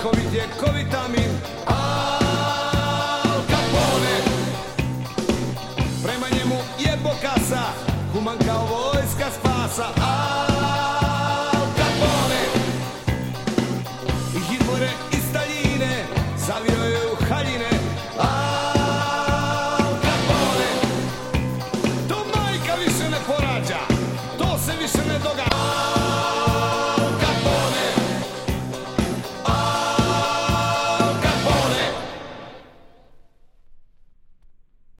Lekovit je kovitamin Al Capone. Prema njemu je bokasa Human kao vojska spasa. Al Capone. I Hitlere iz Staljine Zavio je u haljine. Al